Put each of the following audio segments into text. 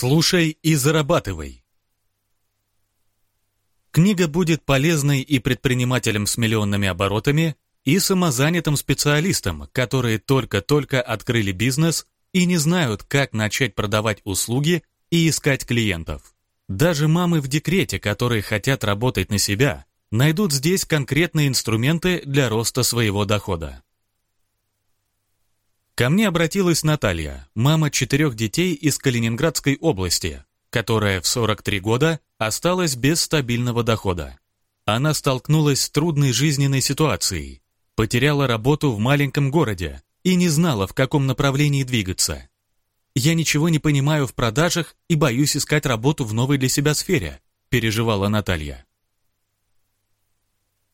Слушай и зарабатывай. Книга будет полезной и предпринимателям с миллионными оборотами, и самозанятым специалистам, которые только-только открыли бизнес и не знают, как начать продавать услуги и искать клиентов. Даже мамы в декрете, которые хотят работать на себя, найдут здесь конкретные инструменты для роста своего дохода. Ко мне обратилась Наталья, мама четырех детей из Калининградской области, которая в 43 года осталась без стабильного дохода. Она столкнулась с трудной жизненной ситуацией, потеряла работу в маленьком городе и не знала, в каком направлении двигаться. «Я ничего не понимаю в продажах и боюсь искать работу в новой для себя сфере», переживала Наталья.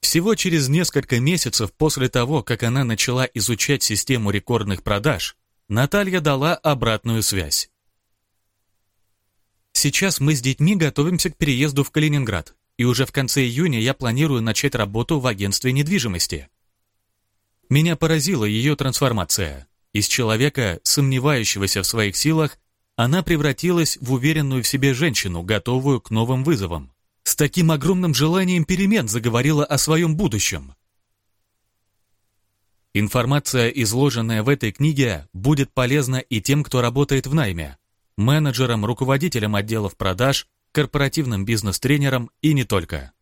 Всего через несколько месяцев после того, как она начала изучать систему рекордных продаж, Наталья дала обратную связь. Сейчас мы с детьми готовимся к переезду в Калининград, и уже в конце июня я планирую начать работу в агентстве недвижимости. Меня поразила ее трансформация. Из человека, сомневающегося в своих силах, она превратилась в уверенную в себе женщину, готовую к новым вызовам с таким огромным желанием перемен заговорила о своем будущем. Информация, изложенная в этой книге, будет полезна и тем, кто работает в найме, менеджерам, руководителям отделов продаж, корпоративным бизнес-тренерам и не только.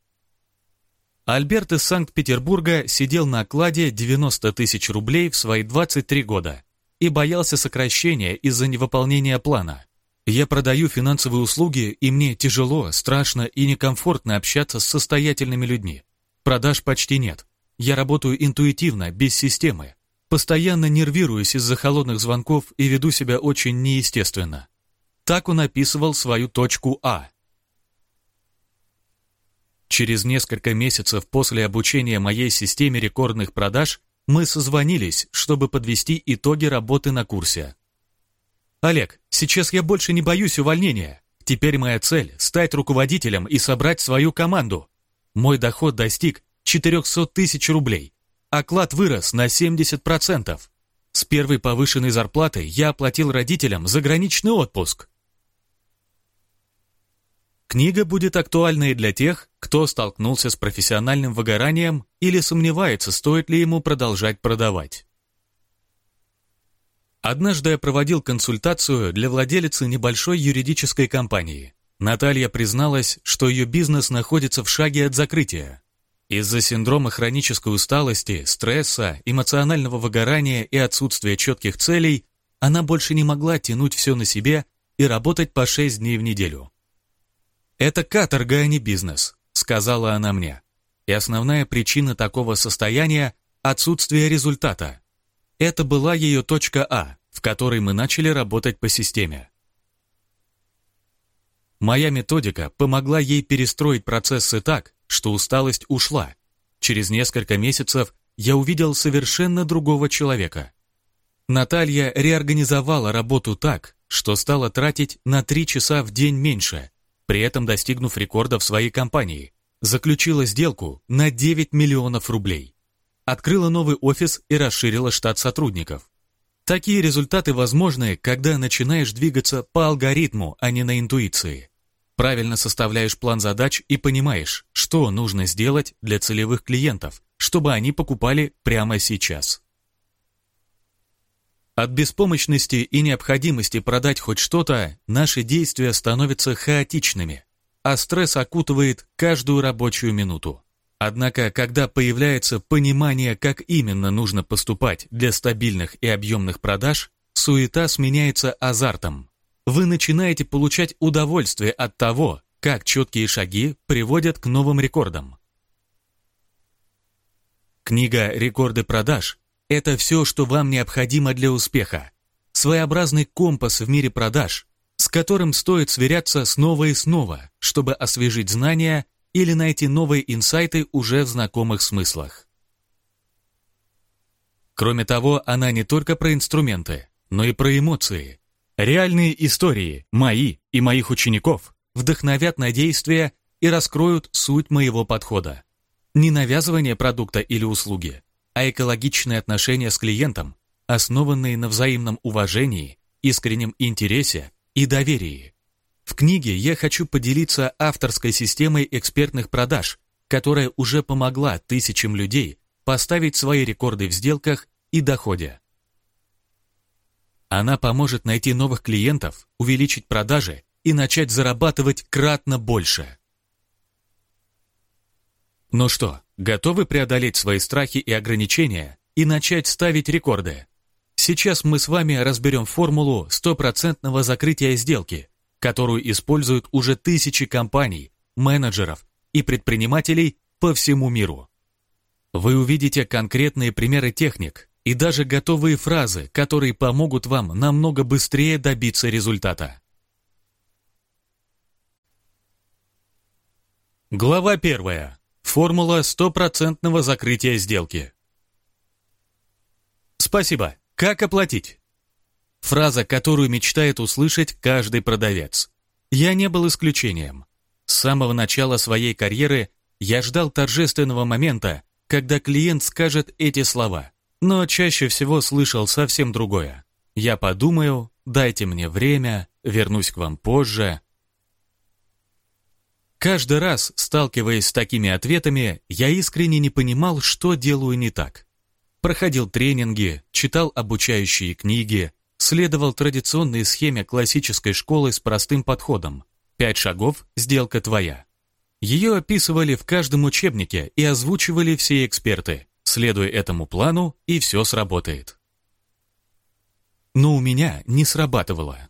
Альберт из Санкт-Петербурга сидел на окладе 90 тысяч рублей в свои 23 года и боялся сокращения из-за невыполнения плана. Я продаю финансовые услуги, и мне тяжело, страшно и некомфортно общаться с состоятельными людьми. Продаж почти нет. Я работаю интуитивно, без системы. Постоянно нервируюсь из-за холодных звонков и веду себя очень неестественно. Так он описывал свою точку А. Через несколько месяцев после обучения моей системе рекордных продаж мы созвонились, чтобы подвести итоги работы на курсе. Олег, сейчас я больше не боюсь увольнения. Теперь моя цель – стать руководителем и собрать свою команду. Мой доход достиг 400 тысяч рублей. Оклад вырос на 70%. С первой повышенной зарплатой я оплатил родителям заграничный отпуск. Книга будет актуальна и для тех, кто столкнулся с профессиональным выгоранием или сомневается, стоит ли ему продолжать продавать. Однажды я проводил консультацию для владелицы небольшой юридической компании. Наталья призналась, что ее бизнес находится в шаге от закрытия. Из-за синдрома хронической усталости, стресса, эмоционального выгорания и отсутствия четких целей она больше не могла тянуть все на себе и работать по 6 дней в неделю. «Это каторга, а не бизнес», — сказала она мне. И основная причина такого состояния — отсутствие результата. Это была ее точка А, в которой мы начали работать по системе. Моя методика помогла ей перестроить процессы так, что усталость ушла. Через несколько месяцев я увидел совершенно другого человека. Наталья реорганизовала работу так, что стала тратить на 3 часа в день меньше, при этом достигнув рекорда в своей компании. Заключила сделку на 9 миллионов рублей открыла новый офис и расширила штат сотрудников. Такие результаты возможны, когда начинаешь двигаться по алгоритму, а не на интуиции. Правильно составляешь план задач и понимаешь, что нужно сделать для целевых клиентов, чтобы они покупали прямо сейчас. От беспомощности и необходимости продать хоть что-то наши действия становятся хаотичными, а стресс окутывает каждую рабочую минуту. Однако, когда появляется понимание, как именно нужно поступать для стабильных и объемных продаж, суета сменяется азартом. Вы начинаете получать удовольствие от того, как четкие шаги приводят к новым рекордам. Книга «Рекорды продаж» — это все, что вам необходимо для успеха. Своеобразный компас в мире продаж, с которым стоит сверяться снова и снова, чтобы освежить знания или найти новые инсайты уже в знакомых смыслах. Кроме того, она не только про инструменты, но и про эмоции. Реальные истории, мои и моих учеников, вдохновят на действия и раскроют суть моего подхода. Не навязывание продукта или услуги, а экологичные отношения с клиентом, основанные на взаимном уважении, искреннем интересе и доверии. В книге я хочу поделиться авторской системой экспертных продаж, которая уже помогла тысячам людей поставить свои рекорды в сделках и доходе. Она поможет найти новых клиентов, увеличить продажи и начать зарабатывать кратно больше. Ну что, готовы преодолеть свои страхи и ограничения и начать ставить рекорды? Сейчас мы с вами разберем формулу стопроцентного закрытия сделки, которую используют уже тысячи компаний, менеджеров и предпринимателей по всему миру. Вы увидите конкретные примеры техник и даже готовые фразы, которые помогут вам намного быстрее добиться результата. Глава первая. Формула стопроцентного закрытия сделки. Спасибо. Как оплатить? Фраза, которую мечтает услышать каждый продавец. Я не был исключением. С самого начала своей карьеры я ждал торжественного момента, когда клиент скажет эти слова, но чаще всего слышал совсем другое. «Я подумаю, дайте мне время, вернусь к вам позже». Каждый раз, сталкиваясь с такими ответами, я искренне не понимал, что делаю не так. Проходил тренинги, читал обучающие книги, следовал традиционной схеме классической школы с простым подходом. Пять шагов – сделка твоя. Ее описывали в каждом учебнике и озвучивали все эксперты. Следуй этому плану, и все сработает. Но у меня не срабатывало.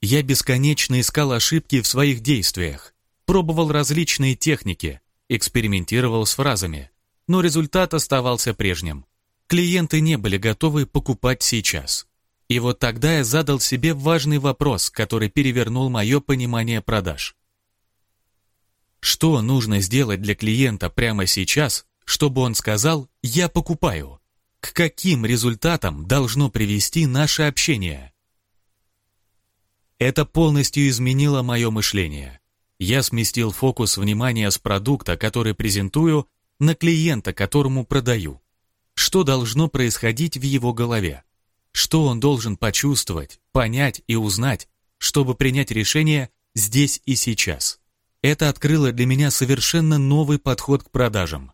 Я бесконечно искал ошибки в своих действиях, пробовал различные техники, экспериментировал с фразами, но результат оставался прежним. Клиенты не были готовы покупать сейчас. И вот тогда я задал себе важный вопрос, который перевернул мое понимание продаж. Что нужно сделать для клиента прямо сейчас, чтобы он сказал «я покупаю»? К каким результатам должно привести наше общение? Это полностью изменило мое мышление. Я сместил фокус внимания с продукта, который презентую, на клиента, которому продаю. Что должно происходить в его голове? Что он должен почувствовать, понять и узнать, чтобы принять решение здесь и сейчас? Это открыло для меня совершенно новый подход к продажам.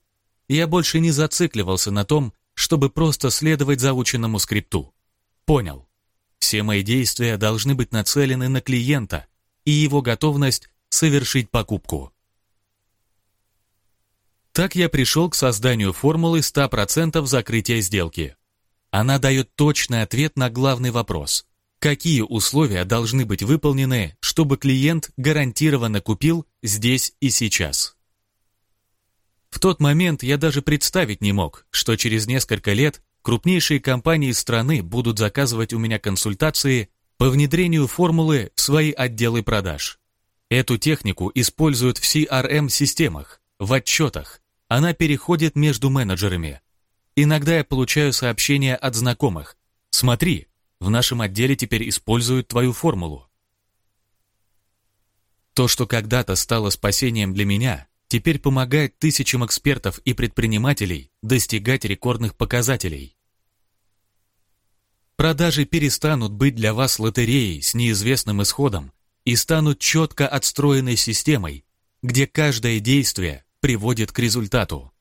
Я больше не зацикливался на том, чтобы просто следовать заученному скрипту. Понял. Все мои действия должны быть нацелены на клиента и его готовность совершить покупку. Так я пришел к созданию формулы 100% закрытия сделки. Она дает точный ответ на главный вопрос. Какие условия должны быть выполнены, чтобы клиент гарантированно купил здесь и сейчас? В тот момент я даже представить не мог, что через несколько лет крупнейшие компании страны будут заказывать у меня консультации по внедрению формулы в свои отделы продаж. Эту технику используют в CRM-системах, в отчетах. Она переходит между менеджерами. Иногда я получаю сообщения от знакомых. «Смотри, в нашем отделе теперь используют твою формулу. То, что когда-то стало спасением для меня, теперь помогает тысячам экспертов и предпринимателей достигать рекордных показателей. Продажи перестанут быть для вас лотереей с неизвестным исходом и станут четко отстроенной системой, где каждое действие приводит к результату.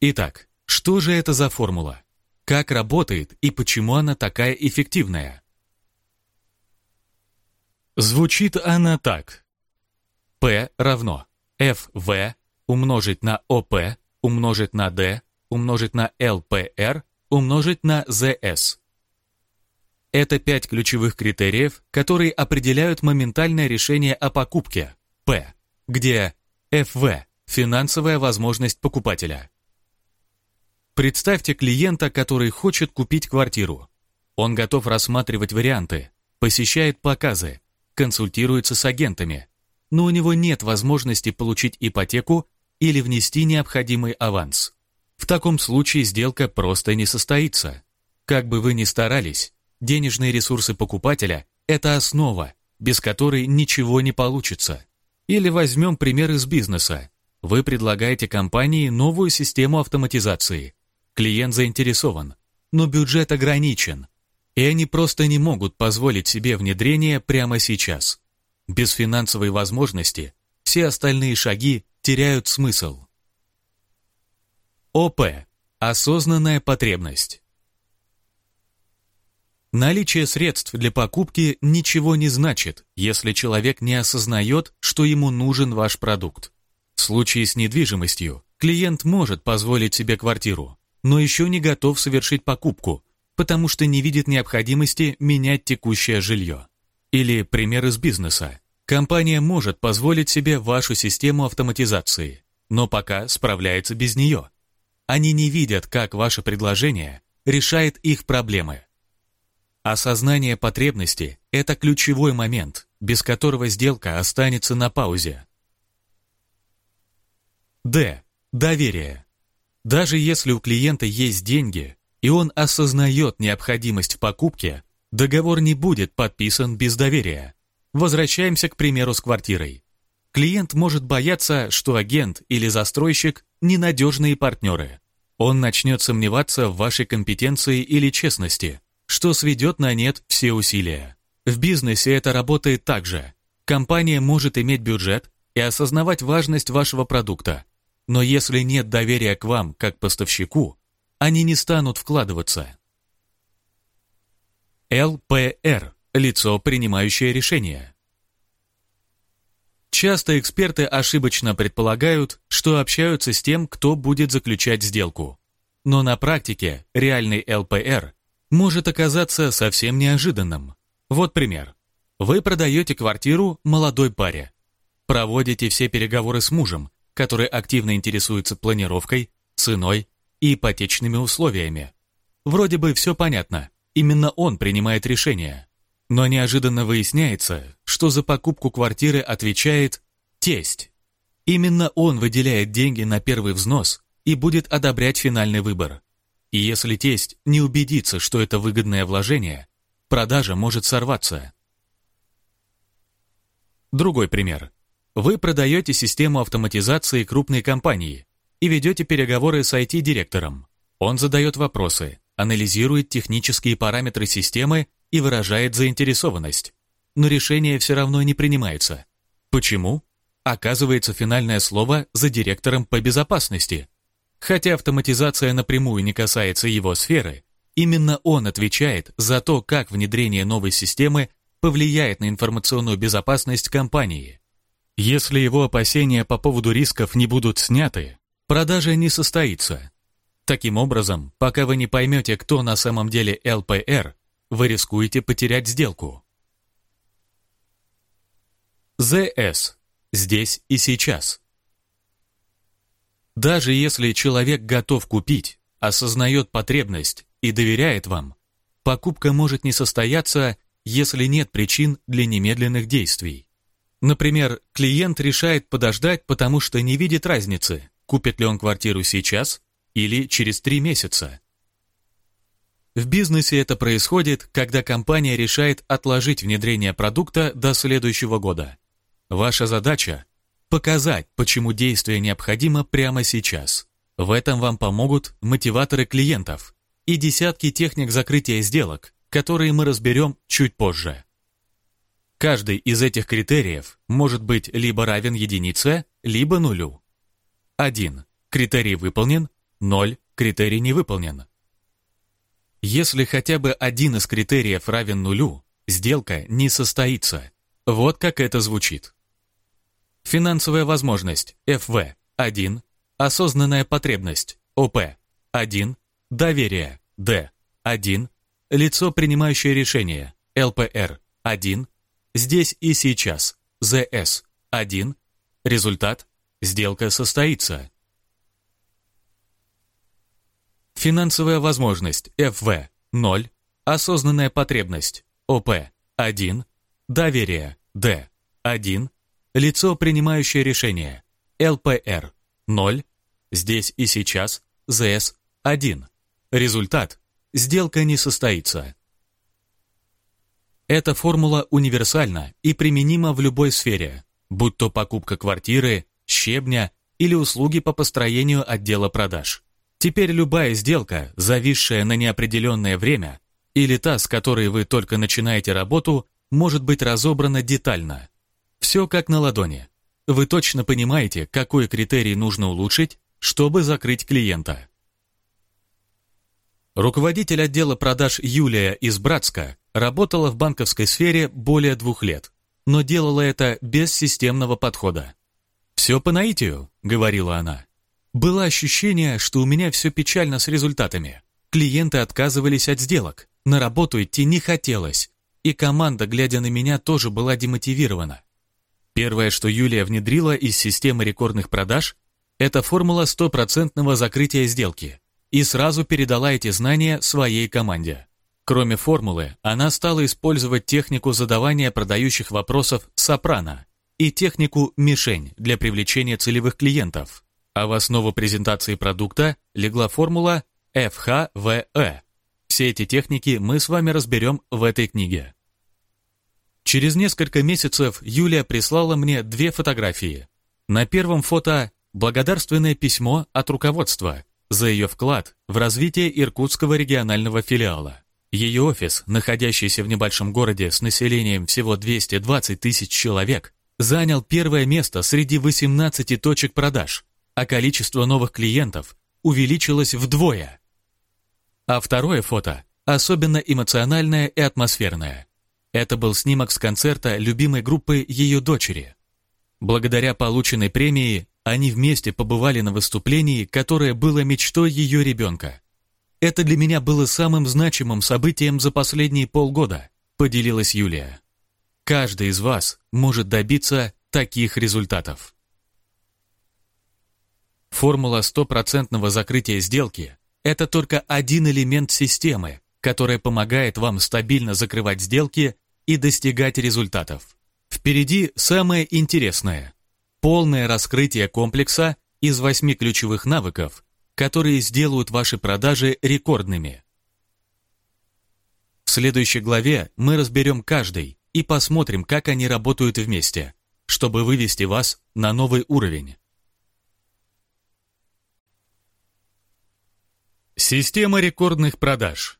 Итак, что же это за формула? как работает и почему она такая эффективная. Звучит она так. P равно FV умножить на OP умножить на D умножить на LPR умножить на ZS. Это пять ключевых критериев, которые определяют моментальное решение о покупке, P, где FV – финансовая возможность покупателя, Представьте клиента, который хочет купить квартиру. Он готов рассматривать варианты, посещает показы, консультируется с агентами, но у него нет возможности получить ипотеку или внести необходимый аванс. В таком случае сделка просто не состоится. Как бы вы ни старались, денежные ресурсы покупателя – это основа, без которой ничего не получится. Или возьмем пример из бизнеса. Вы предлагаете компании новую систему автоматизации – Клиент заинтересован, но бюджет ограничен. и они просто не могут позволить себе внедрение прямо сейчас. Без финансовой возможности все остальные шаги теряют смысл. ОП. Осознанная потребность. Наличие средств для покупки ничего не значит, если человек не осознает, что ему нужен ваш продукт. В случае с недвижимостью клиент может позволить себе квартиру, но еще не готов совершить покупку, потому что не видит необходимости менять текущее жилье. Или пример из бизнеса. Компания может позволить себе вашу систему автоматизации, но пока справляется без нее. Они не видят, как ваше предложение решает их проблемы. Осознание потребности – это ключевой момент, без которого сделка останется на паузе. Д. Доверие. Даже если у клиента есть деньги, и он осознает необходимость в покупке, договор не будет подписан без доверия. Возвращаемся к примеру с квартирой. Клиент может бояться, что агент или застройщик – ненадежные партнеры. Он начнет сомневаться в вашей компетенции или честности – что сведет на нет все усилия. В бизнесе это работает так же. Компания может иметь бюджет и осознавать важность вашего продукта, но если нет доверия к вам как поставщику, они не станут вкладываться. ЛПР – лицо, принимающее решение. Часто эксперты ошибочно предполагают, что общаются с тем, кто будет заключать сделку. Но на практике реальный ЛПР может оказаться совсем неожиданным. Вот пример. Вы продаете квартиру молодой паре. Проводите все переговоры с мужем, который активно интересуется планировкой, ценой и ипотечными условиями. Вроде бы все понятно, именно он принимает решение. Но неожиданно выясняется, что за покупку квартиры отвечает тесть. Именно он выделяет деньги на первый взнос и будет одобрять финальный выбор. И если тесть не убедится, что это выгодное вложение, продажа может сорваться. Другой пример. Вы продаете систему автоматизации крупной компании и ведете переговоры с IT-директором. Он задает вопросы, анализирует технические параметры системы и выражает заинтересованность. Но решение все равно не принимается. Почему? Оказывается, финальное слово за директором по безопасности – Хотя автоматизация напрямую не касается его сферы, именно он отвечает за то, как внедрение новой системы повлияет на информационную безопасность компании. Если его опасения по поводу рисков не будут сняты, продажа не состоится. Таким образом, пока вы не поймете, кто на самом деле ЛПР, вы рискуете потерять сделку. ЗС. Здесь и сейчас. Даже если человек готов купить, осознает потребность и доверяет вам, покупка может не состояться, если нет причин для немедленных действий. Например, клиент решает подождать, потому что не видит разницы, купит ли он квартиру сейчас или через три месяца. В бизнесе это происходит, когда компания решает отложить внедрение продукта до следующего года. Ваша задача Показать, почему действие необходимо прямо сейчас. В этом вам помогут мотиваторы клиентов и десятки техник закрытия сделок, которые мы разберем чуть позже. Каждый из этих критериев может быть либо равен единице, либо нулю. 1. Критерий выполнен, 0. Критерий не выполнен. Если хотя бы один из критериев равен нулю, сделка не состоится. Вот как это звучит. Финансовая возможность. ФВ 1, осознанная потребность. ОП 1, доверие. Д. 1, лицо, принимающее решение. ЛПР 1, здесь и сейчас. ЗС 1, результат. Сделка состоится. Финансовая возможность. ФВ 0, осознанная потребность. ОП 1, доверие. Д. 1, Лицо, принимающее решение. ЛПР 0. Здесь и сейчас. ЗС 1. Результат. Сделка не состоится. Эта формула универсальна и применима в любой сфере, будь то покупка квартиры, щебня или услуги по построению отдела продаж. Теперь любая сделка, зависшая на неопределенное время, или та, с которой вы только начинаете работу, может быть разобрана детально. Все как на ладони. Вы точно понимаете, какой критерий нужно улучшить, чтобы закрыть клиента. Руководитель отдела продаж Юлия из Братска работала в банковской сфере более двух лет, но делала это без системного подхода. «Все по наитию», — говорила она. «Было ощущение, что у меня все печально с результатами. Клиенты отказывались от сделок, на работу идти не хотелось, и команда, глядя на меня, тоже была демотивирована. Первое, что Юлия внедрила из системы рекордных продаж, это формула стопроцентного закрытия сделки, и сразу передала эти знания своей команде. Кроме формулы, она стала использовать технику задавания продающих вопросов «Сопрано» и технику «Мишень» для привлечения целевых клиентов, а в основу презентации продукта легла формула FHVE. Все эти техники мы с вами разберем в этой книге. Через несколько месяцев Юлия прислала мне две фотографии. На первом фото благодарственное письмо от руководства за ее вклад в развитие Иркутского регионального филиала. Ее офис, находящийся в небольшом городе с населением всего 220 тысяч человек, занял первое место среди 18 точек продаж, а количество новых клиентов увеличилось вдвое. А второе фото особенно эмоциональное и атмосферное. Это был снимок с концерта любимой группы ее дочери. Благодаря полученной премии они вместе побывали на выступлении, которое было мечтой ее ребенка. Это для меня было самым значимым событием за последние полгода, поделилась Юлия. Каждый из вас может добиться таких результатов. Формула стопроцентного закрытия сделки – это только один элемент системы, которая помогает вам стабильно закрывать сделки и достигать результатов. Впереди самое интересное – полное раскрытие комплекса из восьми ключевых навыков, которые сделают ваши продажи рекордными. В следующей главе мы разберем каждый и посмотрим, как они работают вместе, чтобы вывести вас на новый уровень. Система рекордных продаж –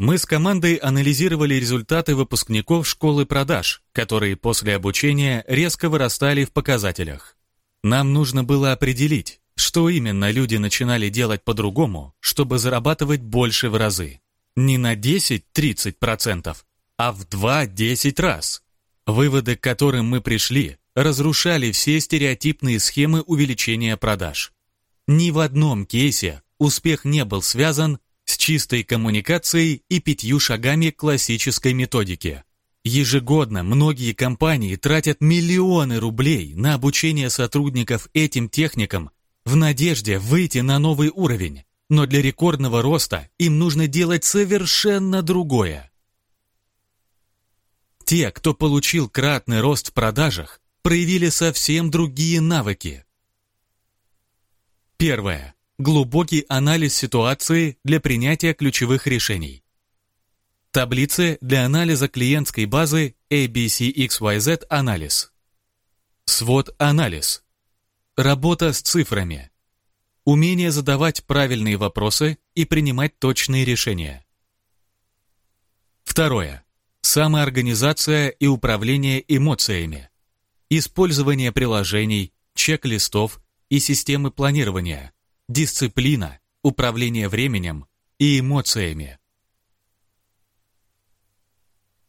мы с командой анализировали результаты выпускников школы продаж, которые после обучения резко вырастали в показателях. Нам нужно было определить, что именно люди начинали делать по-другому, чтобы зарабатывать больше в разы. Не на 10-30%, а в 2-10 раз. Выводы, к которым мы пришли, разрушали все стереотипные схемы увеличения продаж. Ни в одном кейсе успех не был связан с чистой коммуникацией и пятью шагами классической методики. Ежегодно многие компании тратят миллионы рублей на обучение сотрудников этим техникам в надежде выйти на новый уровень, но для рекордного роста им нужно делать совершенно другое. Те, кто получил кратный рост в продажах, проявили совсем другие навыки. Первое. Глубокий анализ ситуации для принятия ключевых решений. Таблицы для анализа клиентской базы ABCXYZ анализ. Свод-анализ. Работа с цифрами. Умение задавать правильные вопросы и принимать точные решения. Второе. Самоорганизация и управление эмоциями. Использование приложений, чек-листов и системы планирования – дисциплина, управление временем и эмоциями.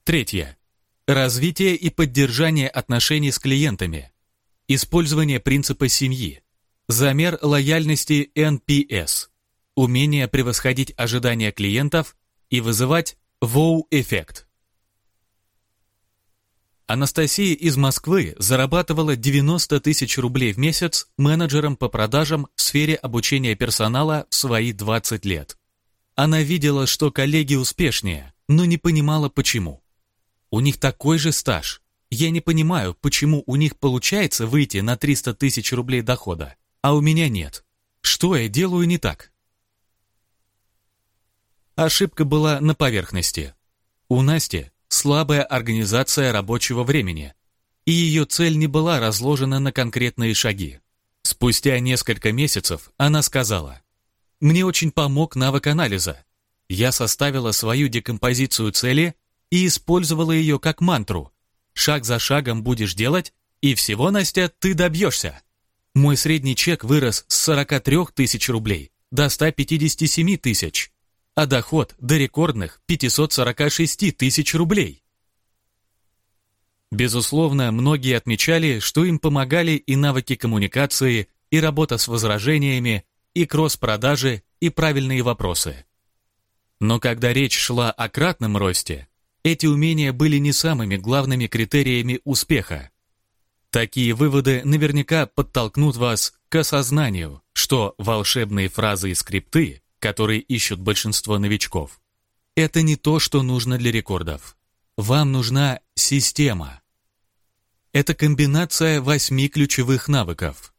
Третье. Развитие и поддержание отношений с клиентами. Использование принципа семьи. Замер лояльности NPS. Умение превосходить ожидания клиентов и вызывать «воу-эффект». Анастасия из Москвы зарабатывала 90 тысяч рублей в месяц менеджером по продажам в сфере обучения персонала в свои 20 лет. Она видела, что коллеги успешнее, но не понимала почему. У них такой же стаж. Я не понимаю, почему у них получается выйти на 300 тысяч рублей дохода, а у меня нет. Что я делаю не так? Ошибка была на поверхности. У Насти слабая организация рабочего времени, и ее цель не была разложена на конкретные шаги. Спустя несколько месяцев она сказала, «Мне очень помог навык анализа. Я составила свою декомпозицию цели и использовала ее как мантру. Шаг за шагом будешь делать, и всего, Настя, ты добьешься. Мой средний чек вырос с 43 тысяч рублей до 157 тысяч, а доход до рекордных 546 тысяч рублей. Безусловно, многие отмечали, что им помогали и навыки коммуникации, и работа с возражениями, и кросс-продажи, и правильные вопросы. Но когда речь шла о кратном росте, эти умения были не самыми главными критериями успеха. Такие выводы наверняка подтолкнут вас к осознанию, что волшебные фразы и скрипты, которые ищут большинство новичков, это не то, что нужно для рекордов. Вам нужна система. Это комбинация восьми ключевых навыков.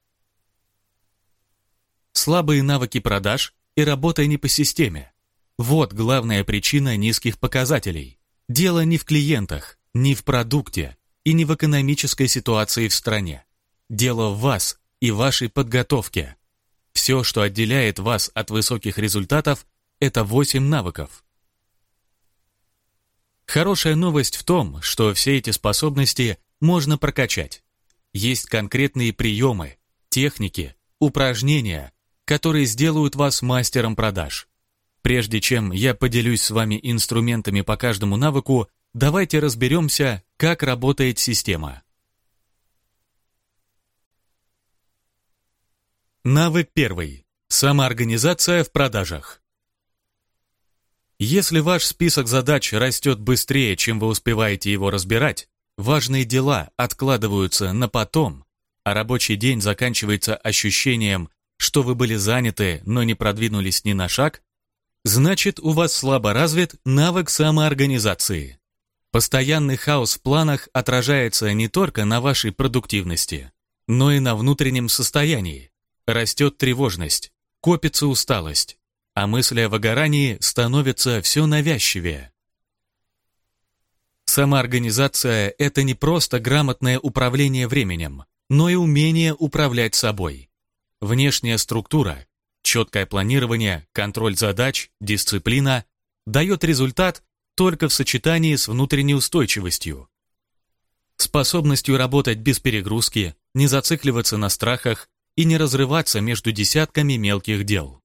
Слабые навыки продаж и работа не по системе. Вот главная причина низких показателей. Дело не в клиентах, не в продукте и не в экономической ситуации в стране. Дело в вас и вашей подготовке. Все, что отделяет вас от высоких результатов, это 8 навыков. Хорошая новость в том, что все эти способности можно прокачать. Есть конкретные приемы, техники, упражнения, которые сделают вас мастером продаж. Прежде чем я поделюсь с вами инструментами по каждому навыку, давайте разберемся, как работает система. Навык первый. Самоорганизация в продажах. Если ваш список задач растет быстрее, чем вы успеваете его разбирать, важные дела откладываются на потом, а рабочий день заканчивается ощущением, что вы были заняты, но не продвинулись ни на шаг, значит, у вас слабо развит навык самоорганизации. Постоянный хаос в планах отражается не только на вашей продуктивности, но и на внутреннем состоянии. Растет тревожность, копится усталость, а мысли о выгорании становятся все навязчивее. Самоорганизация – это не просто грамотное управление временем, но и умение управлять собой. Внешняя структура, четкое планирование, контроль задач, дисциплина дает результат только в сочетании с внутренней устойчивостью. Способностью работать без перегрузки, не зацикливаться на страхах и не разрываться между десятками мелких дел.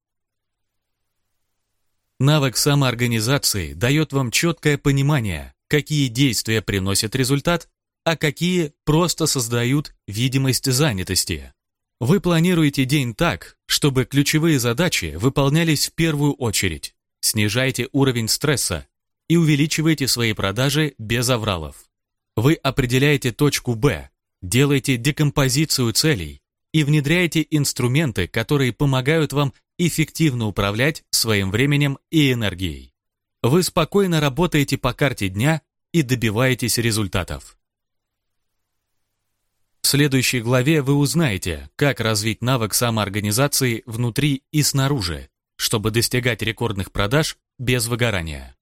Навык самоорганизации дает вам четкое понимание, какие действия приносят результат, а какие просто создают видимость занятости. Вы планируете день так, чтобы ключевые задачи выполнялись в первую очередь. Снижайте уровень стресса и увеличивайте свои продажи без авралов. Вы определяете точку Б, делаете декомпозицию целей и внедряете инструменты, которые помогают вам эффективно управлять своим временем и энергией. Вы спокойно работаете по карте дня и добиваетесь результатов. В следующей главе вы узнаете, как развить навык самоорганизации внутри и снаружи, чтобы достигать рекордных продаж без выгорания.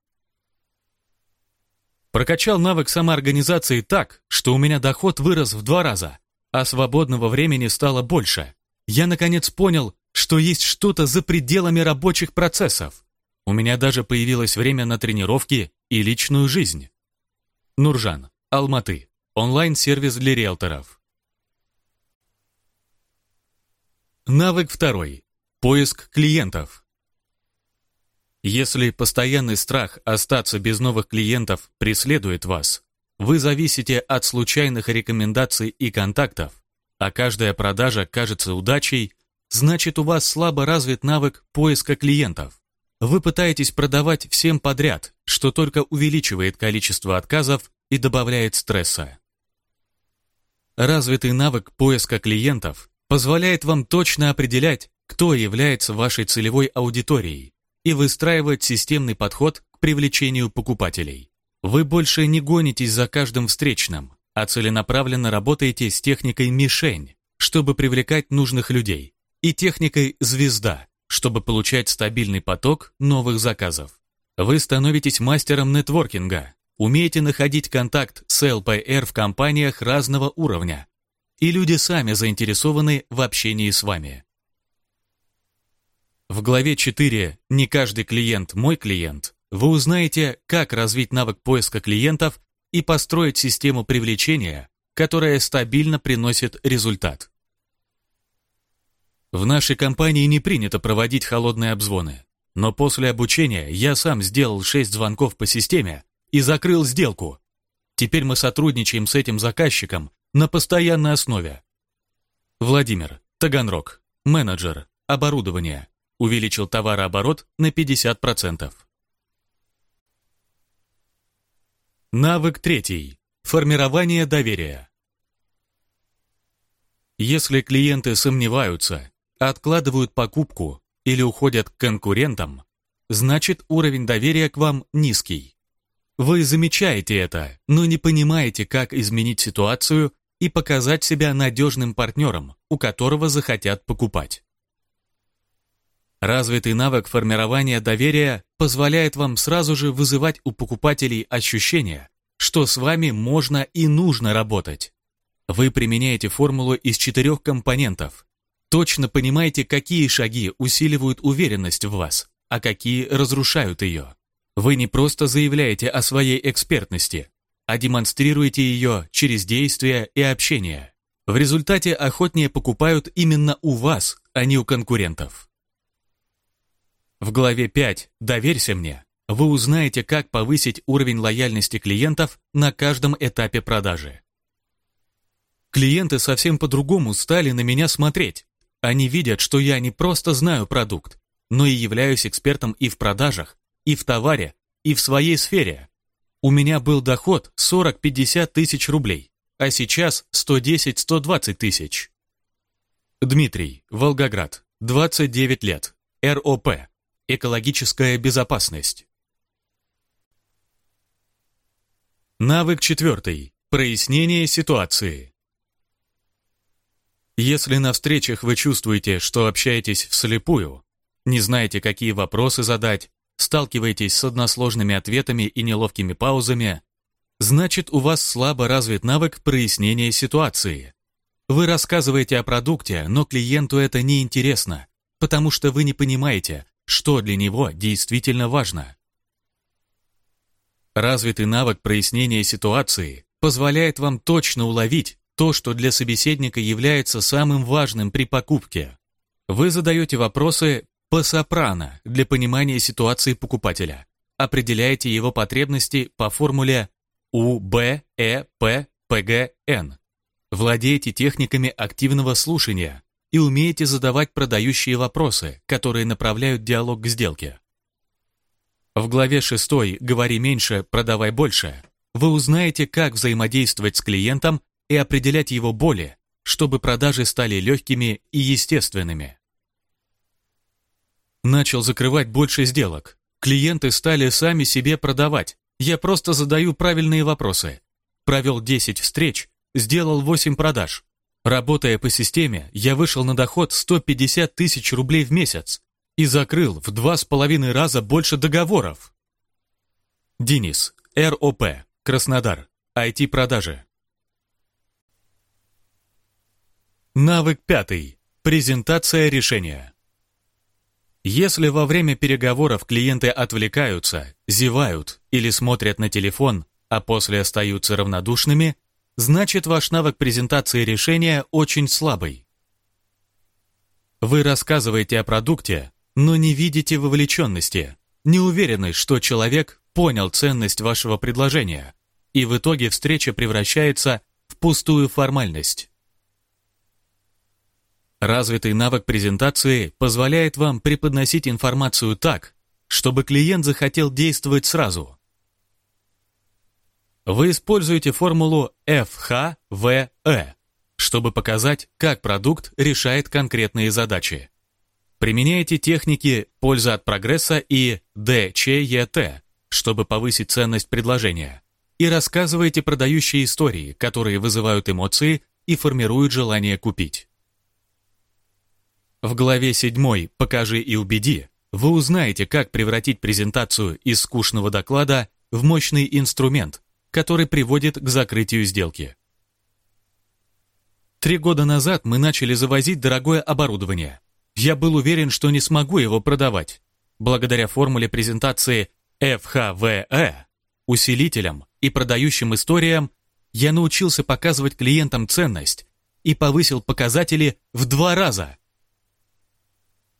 Прокачал навык самоорганизации так, что у меня доход вырос в два раза, а свободного времени стало больше. Я наконец понял, что есть что-то за пределами рабочих процессов. У меня даже появилось время на тренировки и личную жизнь. Нуржан, Алматы. Онлайн-сервис для риэлторов. Навык второй. Поиск клиентов. Если постоянный страх остаться без новых клиентов преследует вас, вы зависите от случайных рекомендаций и контактов, а каждая продажа кажется удачей, значит у вас слабо развит навык поиска клиентов. Вы пытаетесь продавать всем подряд, что только увеличивает количество отказов и добавляет стресса. Развитый навык поиска клиентов позволяет вам точно определять, кто является вашей целевой аудиторией и выстраивать системный подход к привлечению покупателей. Вы больше не гонитесь за каждым встречным, а целенаправленно работаете с техникой «мишень», чтобы привлекать нужных людей, и техникой «звезда», чтобы получать стабильный поток новых заказов. Вы становитесь мастером нетворкинга, умеете находить контакт с ЛПР в компаниях разного уровня, и люди сами заинтересованы в общении с вами. В главе 4 «Не каждый клиент – мой клиент» вы узнаете, как развить навык поиска клиентов и построить систему привлечения, которая стабильно приносит результат. В нашей компании не принято проводить холодные обзвоны, но после обучения я сам сделал 6 звонков по системе и закрыл сделку. Теперь мы сотрудничаем с этим заказчиком на постоянной основе. Владимир, Таганрог, менеджер, оборудование, увеличил товарооборот на 50%. Навык третий. Формирование доверия. Если клиенты сомневаются, откладывают покупку или уходят к конкурентам, значит уровень доверия к вам низкий. Вы замечаете это, но не понимаете, как изменить ситуацию и показать себя надежным партнером, у которого захотят покупать. Развитый навык формирования доверия позволяет вам сразу же вызывать у покупателей ощущение, что с вами можно и нужно работать. Вы применяете формулу из четырех компонентов. Точно понимаете, какие шаги усиливают уверенность в вас, а какие разрушают ее. Вы не просто заявляете о своей экспертности, а демонстрируете ее через действия и общение. В результате охотнее покупают именно у вас, а не у конкурентов. В главе 5 «Доверься мне» вы узнаете, как повысить уровень лояльности клиентов на каждом этапе продажи. Клиенты совсем по-другому стали на меня смотреть. Они видят, что я не просто знаю продукт, но и являюсь экспертом и в продажах, и в товаре, и в своей сфере. У меня был доход 40-50 тысяч рублей, а сейчас 110-120 тысяч. Дмитрий, Волгоград, 29 лет, РОП, экологическая безопасность. Навык четвертый. Прояснение ситуации. Если на встречах вы чувствуете, что общаетесь вслепую, не знаете, какие вопросы задать, сталкиваетесь с односложными ответами и неловкими паузами, значит у вас слабо развит навык прояснения ситуации. Вы рассказываете о продукте, но клиенту это не интересно, потому что вы не понимаете, что для него действительно важно. Развитый навык прояснения ситуации позволяет вам точно уловить, то, что для собеседника является самым важным при покупке. Вы задаете вопросы по сопрано для понимания ситуации покупателя. Определяете его потребности по формуле У, Б, Э, П, ПГ, Н. Владеете техниками активного слушания и умеете задавать продающие вопросы, которые направляют диалог к сделке. В главе 6 «Говори меньше, продавай больше» вы узнаете, как взаимодействовать с клиентом и определять его боли, чтобы продажи стали легкими и естественными. Начал закрывать больше сделок. Клиенты стали сами себе продавать. Я просто задаю правильные вопросы. Провел 10 встреч, сделал 8 продаж. Работая по системе, я вышел на доход 150 тысяч рублей в месяц и закрыл в два с половиной раза больше договоров. Денис, РОП, Краснодар, IT-продажи. Навык пятый. Презентация решения. Если во время переговоров клиенты отвлекаются, зевают или смотрят на телефон, а после остаются равнодушными, значит ваш навык презентации решения очень слабый. Вы рассказываете о продукте, но не видите вовлеченности, не уверены, что человек понял ценность вашего предложения, и в итоге встреча превращается в пустую формальность. Развитый навык презентации позволяет вам преподносить информацию так, чтобы клиент захотел действовать сразу. Вы используете формулу FHVE, чтобы показать, как продукт решает конкретные задачи. Применяете техники «польза от прогресса» и DCET, чтобы повысить ценность предложения. И рассказываете продающие истории, которые вызывают эмоции и формируют желание купить. В главе 7 «Покажи и убеди» вы узнаете, как превратить презентацию из скучного доклада в мощный инструмент, который приводит к закрытию сделки. Три года назад мы начали завозить дорогое оборудование. я был уверен, что не смогу его продавать. Благодаря формуле презентации FHVE, усилителям и продающим историям, я научился показывать клиентам ценность и повысил показатели в два раза.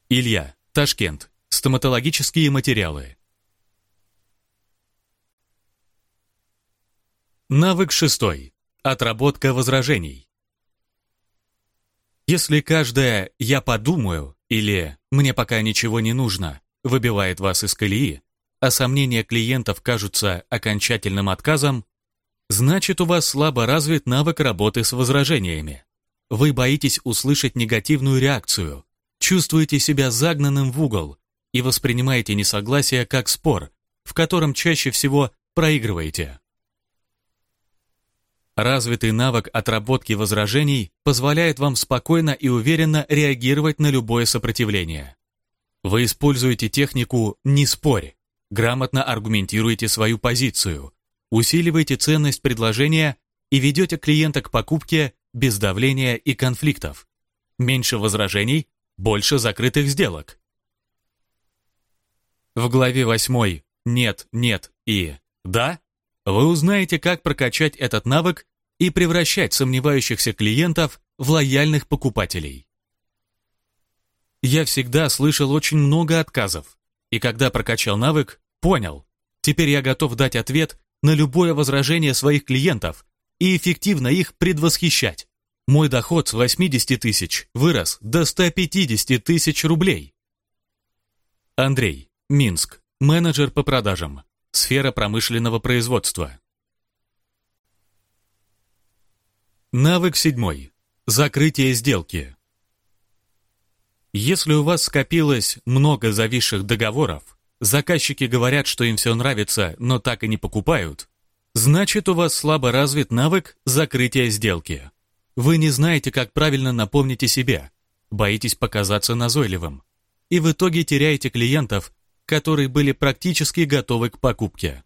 Илья, Ташкент. Стоматологические материалы. Навык шестой. Отработка возражений. Если каждое «я подумаю» или «мне пока ничего не нужно» выбивает вас из колеи, а сомнения клиентов кажутся окончательным отказом, значит у вас слабо развит навык работы с возражениями. Вы боитесь услышать негативную реакцию, чувствуете себя загнанным в угол и воспринимаете несогласие как спор, в котором чаще всего проигрываете. Развитый навык отработки возражений позволяет вам спокойно и уверенно реагировать на любое сопротивление. Вы используете технику «не спорь», грамотно аргументируете свою позицию, усиливаете ценность предложения и ведете клиента к покупке без давления и конфликтов. Меньше возражений, больше закрытых сделок. В главе 8 «Нет, нет» и «Да» вы узнаете, как прокачать этот навык и превращать сомневающихся клиентов в лояльных покупателей. Я всегда слышал очень много отказов, и когда прокачал навык, понял, теперь я готов дать ответ на любое возражение своих клиентов и эффективно их предвосхищать. Мой доход с 80 тысяч вырос до 150 тысяч рублей. Андрей, Минск, менеджер по продажам. Сфера промышленного производства. Навык седьмой. Закрытие сделки. Если у вас скопилось много зависших договоров, заказчики говорят, что им все нравится, но так и не покупают, значит у вас слабо развит навык закрытия сделки. Вы не знаете, как правильно напомнить о себе, боитесь показаться назойливым, и в итоге теряете клиентов, которые были практически готовы к покупке.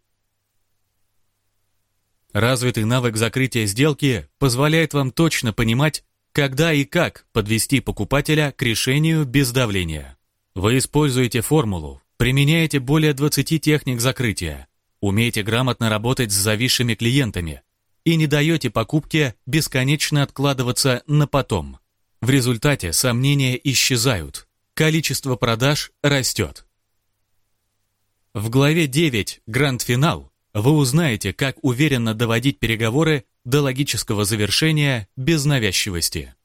Развитый навык закрытия сделки позволяет вам точно понимать, когда и как подвести покупателя к решению без давления. Вы используете формулу, применяете более 20 техник закрытия, умеете грамотно работать с зависшими клиентами и не даете покупке бесконечно откладываться на потом. В результате сомнения исчезают, количество продаж растет. В главе 9 «Гранд-финал» вы узнаете, как уверенно доводить переговоры до логического завершения без навязчивости.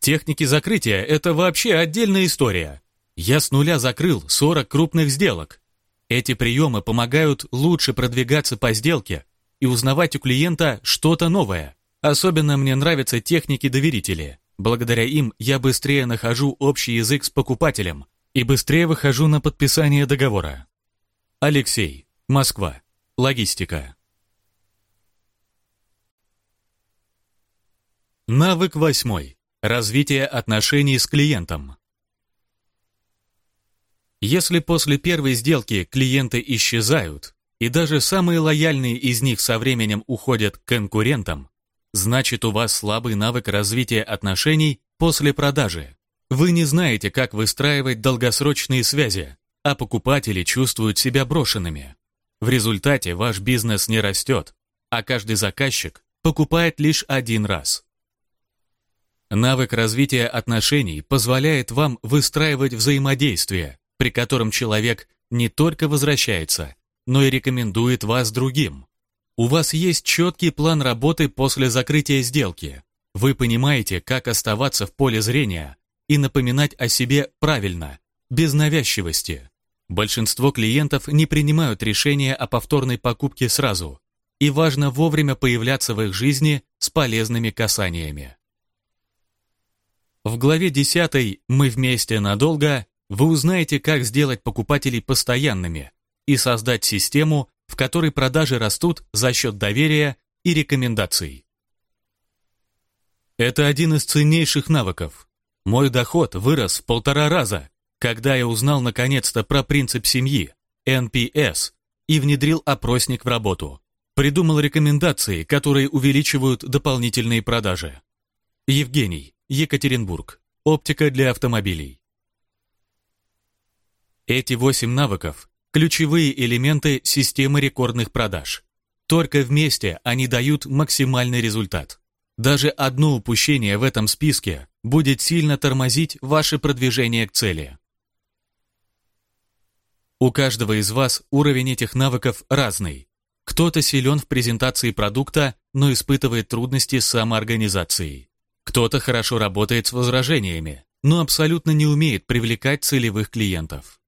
Техники закрытия – это вообще отдельная история. Я с нуля закрыл 40 крупных сделок. Эти приемы помогают лучше продвигаться по сделке и узнавать у клиента что-то новое. Особенно мне нравятся техники доверителей. Благодаря им я быстрее нахожу общий язык с покупателем и быстрее выхожу на подписание договора. Алексей, Москва. Логистика. Навык восьмой. Развитие отношений с клиентом. Если после первой сделки клиенты исчезают, и даже самые лояльные из них со временем уходят к конкурентам, значит у вас слабый навык развития отношений после продажи. Вы не знаете, как выстраивать долгосрочные связи, а покупатели чувствуют себя брошенными. В результате ваш бизнес не растет, а каждый заказчик покупает лишь один раз. Навык развития отношений позволяет вам выстраивать взаимодействие, при котором человек не только возвращается, но и рекомендует вас другим. У вас есть четкий план работы после закрытия сделки. Вы понимаете, как оставаться в поле зрения и напоминать о себе правильно, без навязчивости. Большинство клиентов не принимают решения о повторной покупке сразу, и важно вовремя появляться в их жизни с полезными касаниями. В главе 10 «Мы вместе надолго» вы узнаете, как сделать покупателей постоянными и создать систему, в которой продажи растут за счет доверия и рекомендаций. Это один из ценнейших навыков. Мой доход вырос в полтора раза когда я узнал наконец-то про принцип семьи, NPS, и внедрил опросник в работу. Придумал рекомендации, которые увеличивают дополнительные продажи. Евгений, Екатеринбург. оптика для автомобилей. Эти восемь навыков – ключевые элементы системы рекордных продаж. Только вместе они дают максимальный результат. Даже одно упущение в этом списке будет сильно тормозить ваше продвижение к цели. У каждого из вас уровень этих навыков разный. Кто-то силен в презентации продукта, но испытывает трудности с самоорганизацией. Кто-то хорошо работает с возражениями, но абсолютно не умеет привлекать целевых клиентов.